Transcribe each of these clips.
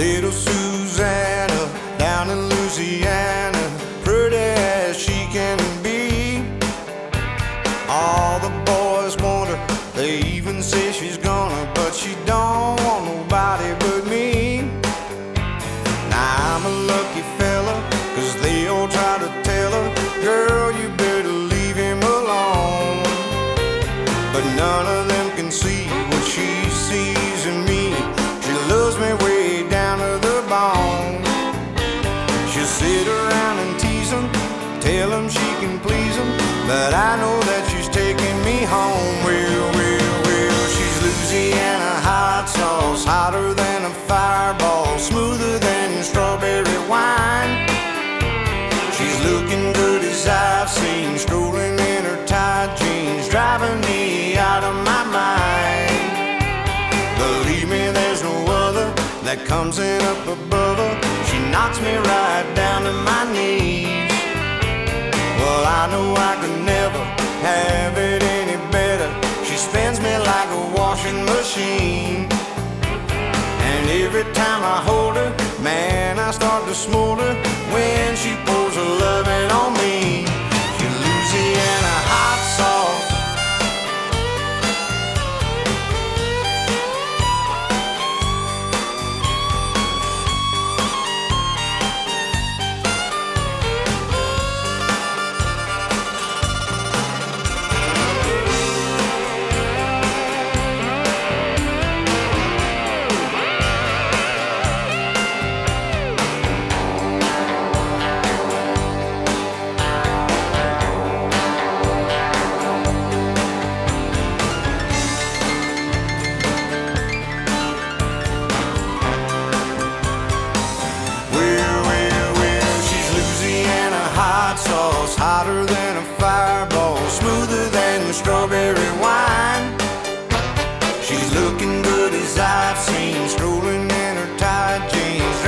Little Susanna down in Louisiana, pretty as she can be. All the boys want her, they even say she's gonna, but she don't tell him she can please him. But I know that she's taking me home. Well, well, well, she's Louisiana hot sauce, hotter than a fireball, smoother than strawberry wine. She's looking good as I've seen, strolling in her tight jeans, driving me out of my mind. Believe me, there's no other that comes in up above her. She knocks me right down to my knees. Well, I know I could never have it any better. She spins me like a washing machine. And every time I hold her, man, I start to smolder when she pours her loving on me.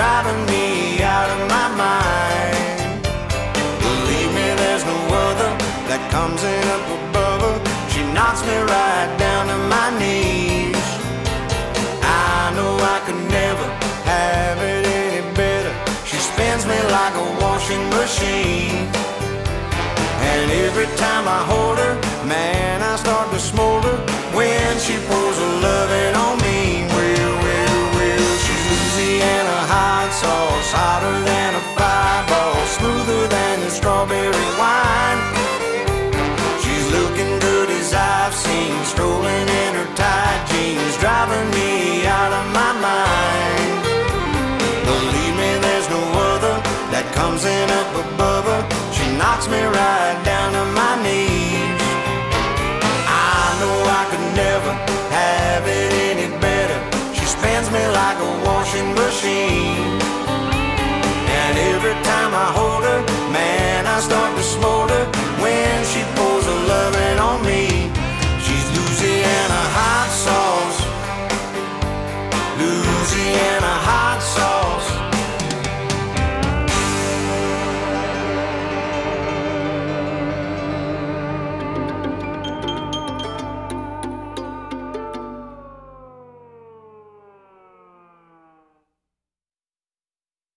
driving me out of my mind. Believe me, there's no other that comes in up above her. She knocks me right down to my knees. I know I could never have it any better. She spins me like a washing machine. And every time I hold her, man, I start to smoke. hotter than a fireball, smoother than a strawberry wine. She's looking good as I've seen, strolling in her tight jeans, driving me out of my mind. Believe me, there's no other that comes in up above her. She knocks me right down to my knees. I know I could never have it any better. She spins me like a washing machine.